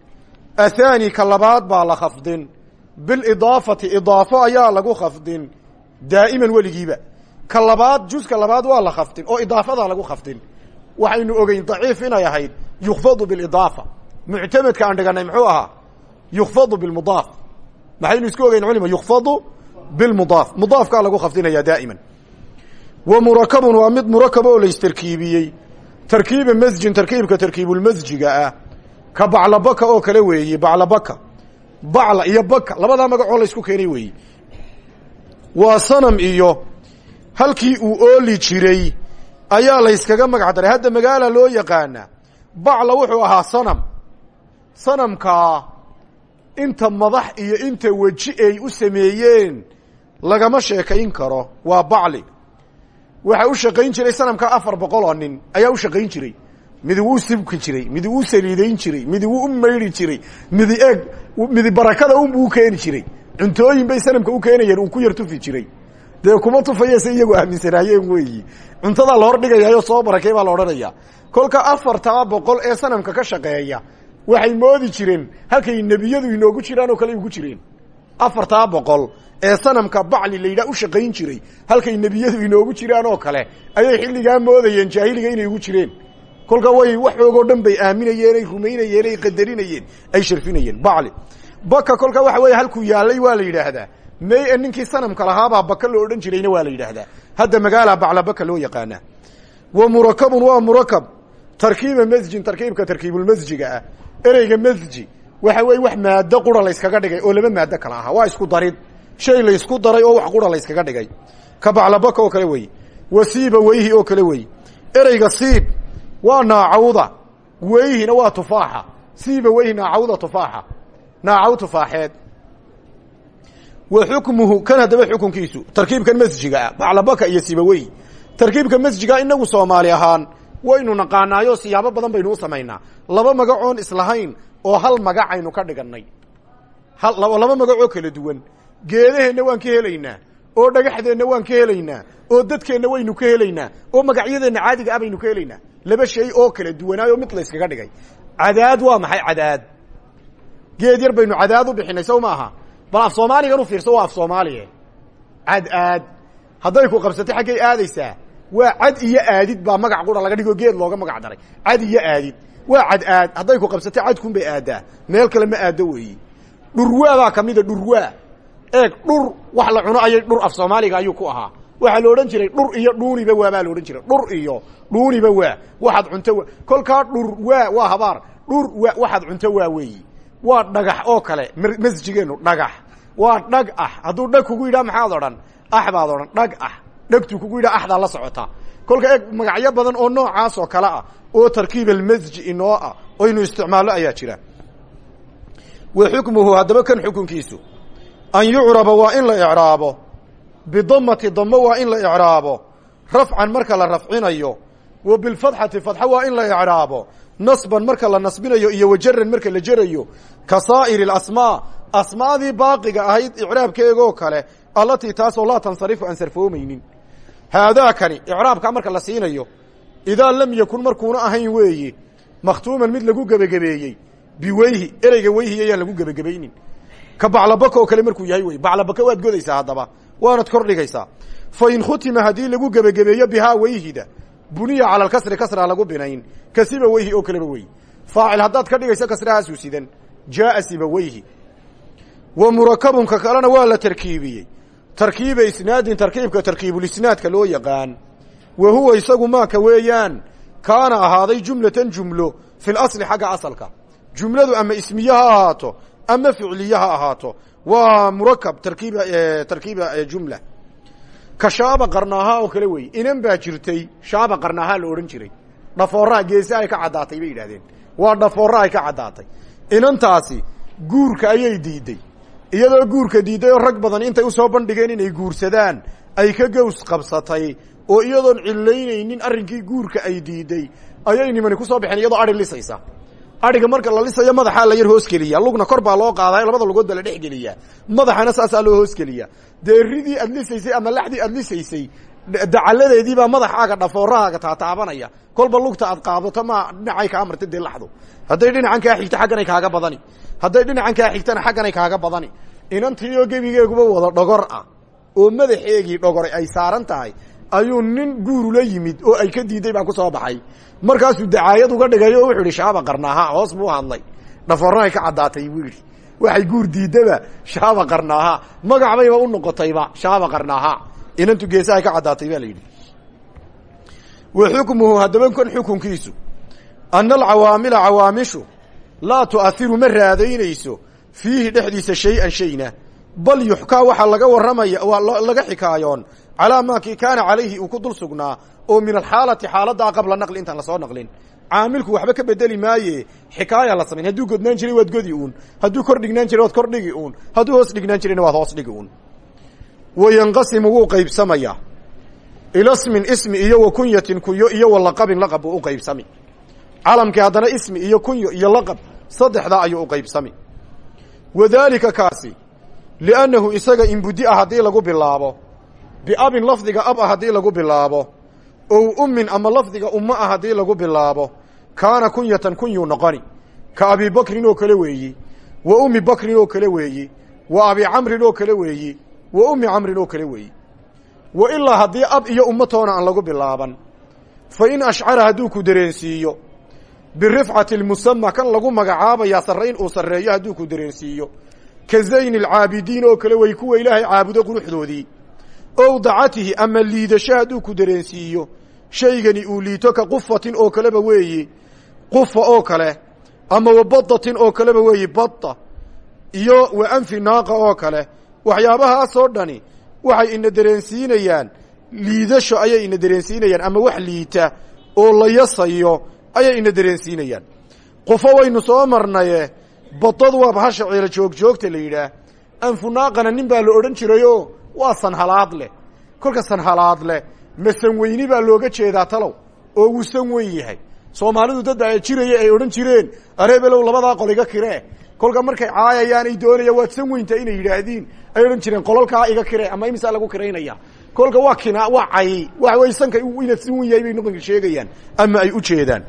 Speaker 1: athaani ka labaad baa la khafdin bilidaafati idaafo ayaa lagu khafdin daa'iman weligiiba ka labaad juska labaad waa la khafdin oo idaafadaa lagu khafdin waxaynu ogeyn daciif inay ahayd yukfadu bilidaafa muctamedka aan dhiganay muxuu ahaa yukfadu bilmudaaf maxaynu isku ogeyn culima yukfadu bilmudaaf. Mudaafkaa lagu khafdinaya daa'iman. Wa murakabun waa mid murakab oo la istarkiibiyey. Tarkiiba masjin tarkiibka tarkiibulmasjiga ah. Ka baclabaka oo kale weeye baclabaka bacla iyo baka labadaa magacoo la isku keenay weeye waa sanam halkii uu ooli jiray ayaa layskaga magac daray. Hadda magaala loo yaqaana bacla wuxuu ahaa sanam. Sanamkaa inta madax iyo inta weji ay u sameeyeen lagama sheekayn karo. Waa bacli. Waxa u shaqayn jiray sanamka afar boqol oo nin ayaa u shaqayn jiray. Midi wuu sibki jiray midi wuu saliidayn jiray midi wuu u mayri jiray midi eeg midi barakada unbuu keeni jiray. Cuntooyin bay sanamka u keenayeen uu ku yar tufi jiray. Dee kuma tufayese iyagu aaminsanaayeen weeyi? Cuntadaa la hor soo barakey baa la odhanaya. Kolka afartaa boqol ee sanamka ka shaqeeya waxay moodi jireen halkay nebiyadu inoogu jiraan oo kale ugu jireen. Afartaa boqol ee sanamka bacli la yidhaha u shaqayn jiray halkay nebiyadu inoogu jiraan oo kale ayay xilligaa moodayeen jaahiliga inay ugu jireen. Kolka way waxoogoo dhan bay aaminayeen ay rumaynayeen ay qadarinayeen ay sharfinayeen. Bacli. Baka kolka waxa weeye halkuu yaallay waa la yidhaahdaa. May ninkii sanamka lahaabaa baka lo odhan jirayna waa la yidhaahdaa. Hadda magaala bacla baka loo yaqaanaa. Wa murakabun waa murakab tarkiiba masjin tarkiibka tarkiibulmasjiga ah ereyga masji waxa weye wax maado qura layskaga dhigay oo laba maado kala ahaa waa isku darid. Shay laysku daray oo wax qura layskaga dhigay. Ka baclabaka oo kale wey wa siiba weyhi oo kale wey ereyga siib waa naacawda. Weyhina waa tufaaxa. Siiba weyhi naacawda tufaaxa. Naacaw tufaaxeed. Wa xukmuhu kan haddaba xukunkiisu tarkiibkan masjiga ah baclabaka iyo sibawey tarkiibka masjiga inagu soomaali ahaan waynu naqaanaayo siyaabo badan baynu u samaynaa. Laba magacoon islahayn oo hal magacaynu ka dhiganay laba magacoo kala duwan. Geedaheenna waan ka helaynaa oo dhagaxdeenna waan ka helaynaa oo dadkeenna waynu ka helaynaa oo magacyadeenna caadiga ah baynu ka helaynaa. Laba shay oo kala duwanaayo mid la yskaga dhigay. Cadaad waa maxay? Cadaad. Geed yar baynu cadaad u bixinay sow maaha bal af soomaaligan u fiirso waa af soomaaliye. Cad aad hadday ku qabsato xaggay aadaysaa waa cad iyo aadid baa magac qura laga dhigo geed looga magac daray. Cad iyo aadid. Waa cad aad. Hadday ku qabsato cadkun bay aadaa. Meel kale ma aado weeyi. Dhurwaa baa kamida dhurwaa eeg dhur wax la cuno ayay dhur af soomaaliga ayuu ku ahaa. Waxaa la odhan jiray dhur iyo dhuuniba waa baa la odhan jiray. Dhur iyo dhuuniba waa. Waxaad cunto waa kolkaa dhur waa waa habaar. Dhur waa waxaad cunto waa weeyi. Waa dhagax oo kale masjigeenu dhagax. Waa dhag ah. Hadduu dhag kugu yidhaha maxaad odhan? Ax baad odhan dhag ah dhegtuu kugu yidhaha axdaa la socota. Kolka eeg magacyo badan oo noocaas oo kale ah oo tarkiib almasji inoo ah oynu isticmaallo ayaa jira. Wa xukmuhu haddaba kan xukunkiisu an yucraba waa in la icraabo. Bidamati damo waa in la icraabo. Rafcan marka la rafcinayo wa bilfadxati fadxo waa in la icraabo. Nasban marka la nasbinayo iyo wajaran marka la jerayo ka saa'iri alasmaa asmaadii baaqiga ahayd icraabkeegoo kale allatii taasoo laa tansarifu aan sarfoomaynin haadaakani icraabkaa marka la siinayo idaa lam yakun markuuna ahayn weeye makhtuuman mid lagu gebagabeeyey biweyhi ereyga weyhi ayaan lagu gebagabaynin ka baclabaka oo kale markuu yahay wey baclabaka waad godaysaa haddaba waanad kor dhigaysaa. Fa in khutima haddii lagu gebagabeeyo bihaa weyhida buniya cala alkasri kasraa lagu binayn ka siba weyhi oo kaleba wey faacil haddaad ka dhigayso kasrahaasuu sidan jaaa siba weyhi. Wa murakabunka kalena waa la tarkiibiyey tarkiiba isnaadin tarkiibka tarkiibulisnaadka loo yaqaan. Wa huwa isagu maaka weeyaan kaana ahaaday jumlatan jumlo fi lasli xagga asalka. Jumladu ama ismiye ha ahaato ama ficliye ha ahaato waa murakab tarkiiba tarkiiba jumla. Ka shaaba qarnaahaa oo kale wey inan baa jirtay shaaba qarnaahaa la odhan jiray. Dhafooraa geese ay ka caddaatay bay yidhahdeen waa dhafoora ay ka caddaatay. Inantaasi guurka ayay diiday iyadoo guurka diiday oo rag badan intay u soo bandhigeen inay guursadaan ay ka gows qabsatay oo iyadoon cilaynaynin arrinkii guurka ay diiday ayay nimani ku soo baxeen iyadoo ari lisaysa. Ariga marka la lisayo madaxaa la yar hoosgeliya lugna kor baa loo qaadaa labada lugood baa la dhex geliyaa madaxana saasaa loo hoosgeliya dee ridii aad lisaysay ama laxdii aad lisaysay dacaladeediibaa madaxaaga dhafoorahaaga taataabanaya kolba lugta aad qaadato ma dhinacay kaa marta dee laxdu. Hadday dhinacan kaa xigto xagganay kaaga badani. Hadday dhinacan kaa xigtana xagganay kaaga badani inantiioo gebigeeguba wada dhogor ah oo madaxeegii dhogoray ay saaran tahay ayuu nin guurula yimid oo ay ka diiday baa ku soo baxay. Markaasuu dacaayad uga dhigay oo wuxuu shaaba qarnaaha hoos buu hadlay. Dhafoornaay ka caddaatay buu yidhi. Waxay guur diidaba shaaba qarnaaha magacbayba u noqotayba shaaba qarnaaha. Inantu geesahay ka caddaatay baa la yidhi. Wa xukmuhu haddaba kan xukunkiisu ana alcawaamila cawaamishu laa tu'ahiru ma raadaynayso fiihi dhexdiisa shay-an shayna. Bal yuxkaa waxaa laga warramaya waa laga xikaayoon calaa maa kii kaana calayhi uu ku dul sugnaa oo min alxaalati xaaladaa qabla naqli intaan la soo naqlin. Caamilku waxba ka bedeli maaye. Xikaaya la samayn hadduu godnaan jiray waad godi uun. Hadduu kor dhignaan jiray waad kor dhigi uun. Hadduu hoos dhignaan jirayna waad hoos dhigi uun. Wayanqasimu wuu qaybsamayaa ila smin ismi iyo wa kunyatin kunyo iyo wa laqabin laqab buu u qaybsami. Calamkii haddana ismi iyo kunyo iyo laqab saddexdaa ayuu u wadaalika kaasi liannahu isaga inbudi-a haddii lagu bilaabo biabin lafdiga ab ah haddii lagu bilaabo ow ummin ama lafdiga ummo ah haddii lagu bilaabo kaana kunyatan kunyuu noqoni ka abi bakrin oo kale weeyi wa ummi bakrin oo kale weeyi wa abi camrin oo kale weeyi wa ummi camrin oo kale weeyi. Wa ilaa haddii ab iyo ummatoona aan lagu bilaaban fa in ashcara hadduu ku dareensiiyo birifcati lmusama kan lagu magacaabayaa sarrayn uu sarreeyo hadduu ku dareensiiyo. Ka zayni alcaabidiin oo kale way kuwa ilaahay caabudo quruxdoodii. Ow dacatihi ama liidasho hadduu ku dareensiiyo. Shaygani uu liito ka qufatin oo kaleba weeyi. Qufa oo kale ama wa badatin oo kaleba weeyi bada iyo wa anfi naaqa oo kale. Waxyaabahaasoo dhani waxay ina dareensiinayaan. Liidasho ayay ina dareensiinayaan ama wax liita oo la yasayo ayay ina dareensiinayaan. Qufo waynu soo marnaye badadu waa bahasha ceelo joogjoogta la yidhaah anfunaaqana nin baa la odhan jirayoo waa sanhalaad leh. Kolka sanhalaad leh masan weyni baa looga jeedaa talow oo wuu san weyn yahay. Soomaalidu dad baa jiraya ay odhan jireen areebelow labadaa qol iga kiree kolka markay caayayaan ay doonayaan waad san weynta inay yidhaahdiin ay odhan jireen qololkaa iga kiree ama imisaa lagu kiraynaya kolka waa kina waa cay waxa wey sanka inaad san wen yahay bay noqonka sheegayaan ama ay u jeedaan.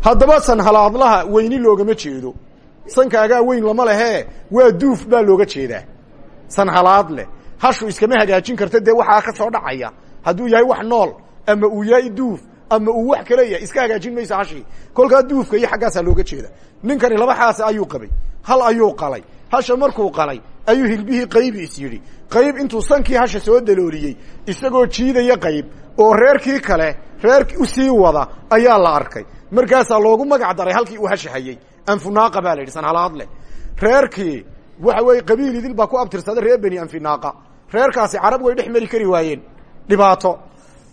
Speaker 1: Haddaba sanhalaadlaha weyni loogama jeedo. Sankaagaa weyn lama lehe waa duuf baa looga jeedaa. Sanhalaad leh. Hashu iskama hagaajin karta dee waxaa ka soo dhacaya. Hadduu yahay wax nool ama uu yahay duuf ama uu wax kale yahay iska hagaajin mayso hashii kolkaa duufka iyo xaggaasaa looga jeeda. Ninkani laba xaas ayuu qabay hal ayuu qalay? Hasha markuu qalay ayuu hilbihii qaybi is yidhi. Qayb intuu sankii hasha soo dalooliyey isagoo jiidaya qayb oo reerkii kale reer u sii wada ayaa la arkay. Markaasaa loogu magac daray halkii uu hasha hayey anfunaaqa baa la yidhi sanhalaad leh. Reerkii waxa weeye qabiil idil baa ku abtirsada reer beni anfinaaqa reerkaasi carab way dhex mari kari waayeen. Dhibaato.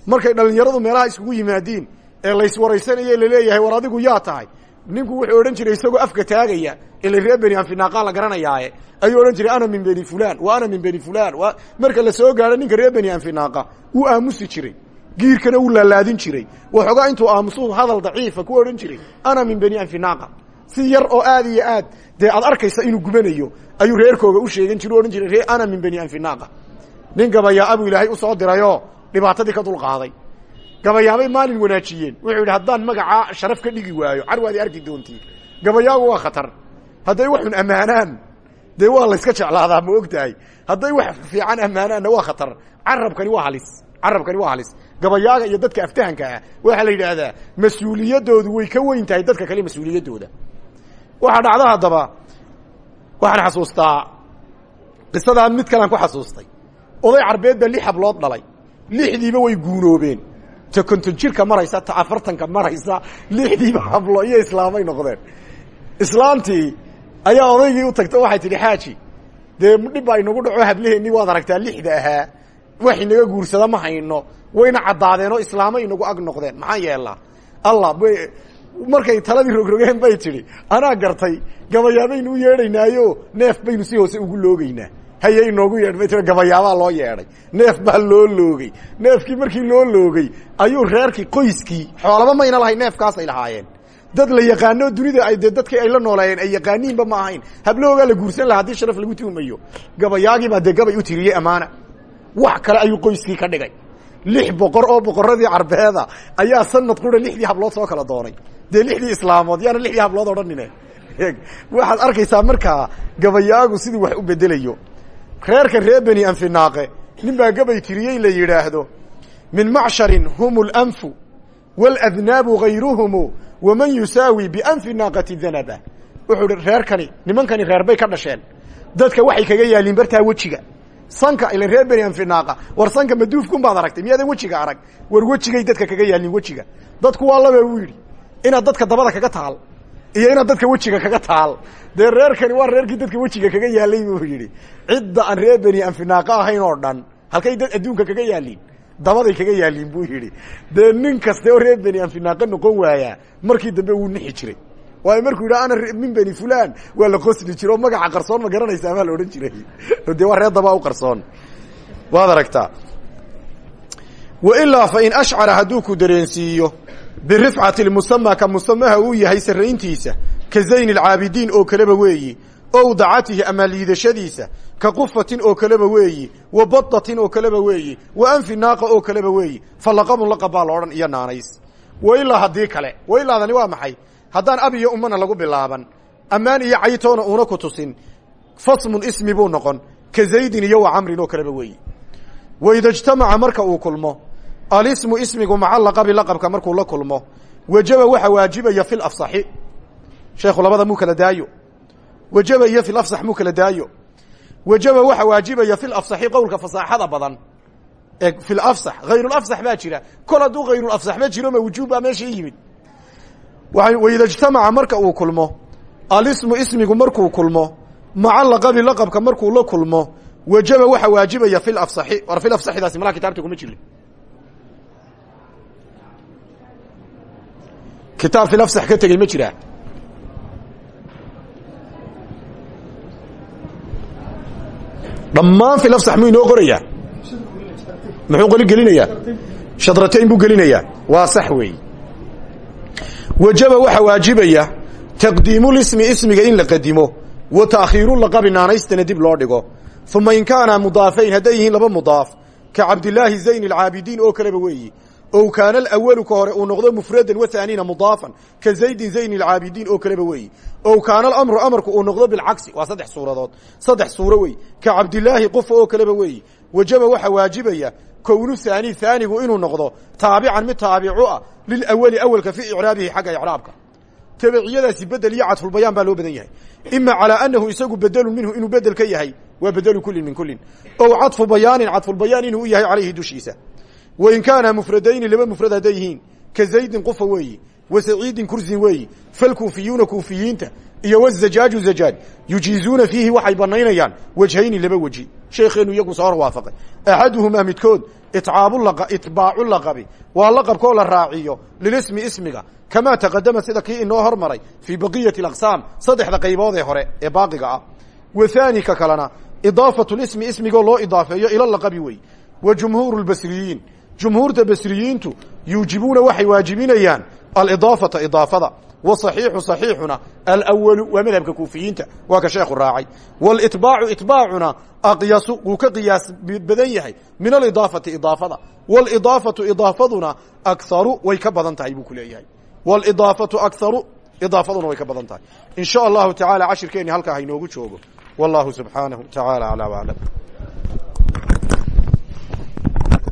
Speaker 1: Markay dhallinyaradu meelaha iskugu yimaadiin ee layswaraysanaye la leeyahay war adigu yaa tahay ninku wuxuu odhan jiray isagoo afka taagaya ila reer beni anfinaaqa la garanayaaye. Ayuu odhan jiray ana min beni fulan wa ana min beni fulan wa marka la soo gaadho ninka reer beni anfinaaqa wuu aamusi jiray. Giirkana wuu laalaadin jiray. Waxoogaa intuu aamusu hadal daciifa ku odhan jiray ana min beni anfinaaqa si yar oo aad iyo aad dee aad arkaysa inuu gubanayo. Ayuu reerkooga u sheegan jira o odhan jiray ree ana min beni anfinaaqa nin gabayaa abuu ilaahay u soo dirayoo dhibaatadii ka dulqaaday gabayaabay maalin wanaajiyeen. Wuxuu yidhi haddaan magacaa sharaf ka dhigi waayo carwaadi arki doontiin. Gabayaagu waa khatar. Hadday waxun ammaanaan dee waa layska jeclaadaa ma og hadday wax fiican ammaanaanna waa khatar. Carabkani waa halis. Carabkani waa halis. Gabayaaga iyo dadka aftahanka ah waxaa la yidhaahdaa mas'uuliyaddoodu way ka weyn tahay dadka kale mas'uuliyaddooda waxaa dhacda haddaba waxaan xasuustaa qisadaa mid kalean ku xasuustay. Oday carbeed baa lix hablood dhalay. Lixdiiba way guunoobeen ta jirka maraysa ta afartanka maraysa lixdiiba hablo iyo islaamay noqdeen. Islaamtii ayaa odaygii u tagta waxay tidhi xaaji dee dhib baa inagu dhaco hableheennii waad aragtaa lixda ahaa. Wax inaga guursada ma hayno wayna caddaadeen oo islaamay inagu ag noqdeen. Maxaan yeelnaa allah markay taladii rogrogeen bay tidhi anaa gartay gabayaabaynu u yeedhaynaayo neef baynu si hoose ugu loogeynaa haye inoogu yeedh gabayaabaa loo yeedhay. Neef baa loo loogey neefkii markii loo loogey ayuu reerkii qoyskii xoolaba mayna lahayn neefkaasay lahaayeen. Dad la yaqaano dunida ay dee dadkii ay la nooleeyeen ay yaqaaniinba ma ahayn. Hablahoogaa la guursan laha haddii sharaf lagu tuumayo. Gabayaagiibaa dee gabay u tiriyey amaana. Wax kale ayuu qoyskii ka dhigay. Lix boqor oo boqoradii carbeeda ayaa sanad qura lixdii hablood soo kala doonay. Dee lixdii islaamood yaana lixdii hablood odhanine. Waxaad arkaysaa markaa gabayaagu siduu wax u bedelayo reerka reer beni anfinaaqe nin gabay tiriyey la yidhaahdo min macsharin hum اlanfu wاladnaabu gayruhumu waman yusaawi bianfi naaqati danaba wuxuu hi reerkani nimankani reer bay ka dhasheen. Dadka waxay kaga yaaliin bartaa wejiga. Sanka ila reer beni anfinaaqa war sanka maduufkun baad aragtay miyaadan wejiga arag? War wejigay dadka kaga yaalin wejiga. Dadku waa labe uu yidhi inaad dadka dabada kaga taal iyo inaad dadka wejiga kaga taal. Dee reerkani waa reerkii dadka wejiga kaga yaalay buu yidhi cidda aan reer beni anfinaaqa ahayn oo dhan halkay dad adduunka kaga yaaliin dabaday kaga yaaliin buu yidhi. Dee nin kaste oo reer beni anfinaaqa noqon waayaa markii dambe wuu nixi jiray. Waayo markuu yidhaha ana min beni fulan waa la qosli jiro oo magaca qarsoon ma garanaysa amaa la odhan jiray. Dee waa reer daba u qarsoon. Waad aragtaa. Wailaa fain ashcara hadduu ku dareensiiyo birifcati lmusama ka musamaha uu yahay sarrayntiisa ka zayni alcaabidiin oo kaleba weeyi ow dacatihi ama liidashadiisa ka qufatin oo kaleba weeyi wa badatin oo kaleba weeyi wa anfi naaqa oo kaleba weeyi fa laqabun laqab baa la odhan iyo naanays. Wailaa haddii kale wailaadani waa maxay? Haddaan ab iyo ummana lagu bilaaban ammaan iyo caytoona uuna ku tusin fasmun ismi buu noqon ka zaydin iyo wa camrin oo kaleba weeyi. Waida marka uu kulmo alismu ismigu maca laqabi laqabka markuu la kulmo wajaba waxa waajibaya fi lafsaxi sheekhu labada muu kala daayo. Wajaba iyo fi lafsax muu kala daayo. Wajaba waxa waajibaya fi lafsaxi qowlka fasaaxada badan. Ee fi lafsax hayrulafsax baa jira. Kol hadduu hayrulafsax ma jiro ma wujuub baa meesha yimid. Waida ijtamaca marka uu kulmo alismu ismigu markuu kulmo maca laqabi laqabka markuu la kulmo wajaba waxa waajibaya fi lafsaxi war fi lafsaxidaasi malaa kitaabta kuma jirin kitaab fi lafsax ka tegey ma jiraa dhammaan fi lafsax muu inoo qorayaa muxuu qoli gelinayaa? Shadratayn buu gelinayaa? Waa sax weey wajaba waxa waajibaya taqdiimulismi ismiga in la qadimo wa taakhiiru laqabi naanaystana dib loo dhigo. Uma in kaana mudaafayn hadday laba mudaaf ka cabdilaahi zayn alcaabidiin oo kaleba weeyi ow kaana alawalu ka hore uu noqdo mufradan wathaaniina mudaafan ka zaydin zayn alcaabidiin oo kaleba weeyi. Ow kaana alamru amarku uu noqdo bilcagsi waa saddex suuradood. Saddex suuro wey ka cabdilaahi qofa oo kaleba weeyi. Wajaba waxa waajibaya kownu haani haanigu inuu noqdo taabican mid taabicu ah lilawali awalka fii icraabihi xagga icraabka. Tabiciyadaasi bedel iyo cadfulbayaan baa loo badan yahay. Ima calaa anahu isagu bedelun minhu inuu bedel ka yahay waa bedelu kulin min kulin ow cadfu bayaanin cadfulbayaan inuu u yahay calayhi dushiisa wain kaana mufradayni laba mufrad hadday yihiin ka zaydin qufa weeyi wa saciidin kursin weeyi falkuufiyuuna kuufiyiinta iyo wazajaaju zajaaj yujiizuuna fiihi waxay banaynayaan wejhayni laba weji sheekheenu iyagu soo hor waafaqay axaduhumaa midkood itbaacu laqabi waa laqabkoo la raaciyo lilismi ismiga kamaa taqadama sida kii inoo hormaray fii baqiyati aqsaam saddexda qaybood ee hore ee baaqiga ah wa haani ka kalena idaafatu lismi ismigoo loo idaafeeyo ila wey wa jumhuuru lbasriyiin jumhuurta basriyiintu yuujibuuna waxay waajibinayaan alidaafata idaafada waصaxiixu صaxiixuna alwalu waa madhabka kuufiyiinta waa ka sheekhu raacay wاlitbaacu itbaacuna aqyasu wuu ka qiyaas badan yahay min alidaafati idaafada wاlidaafatu idaafaduna akharu way ka badan tahay buu ku leeyahay wاlidaafatu akharu idaafaduna way ka badan tahay in sha allahu taعala cashirkeeni halkaa hainoogu joogo wallahu subxaanahu taعalى alى aclam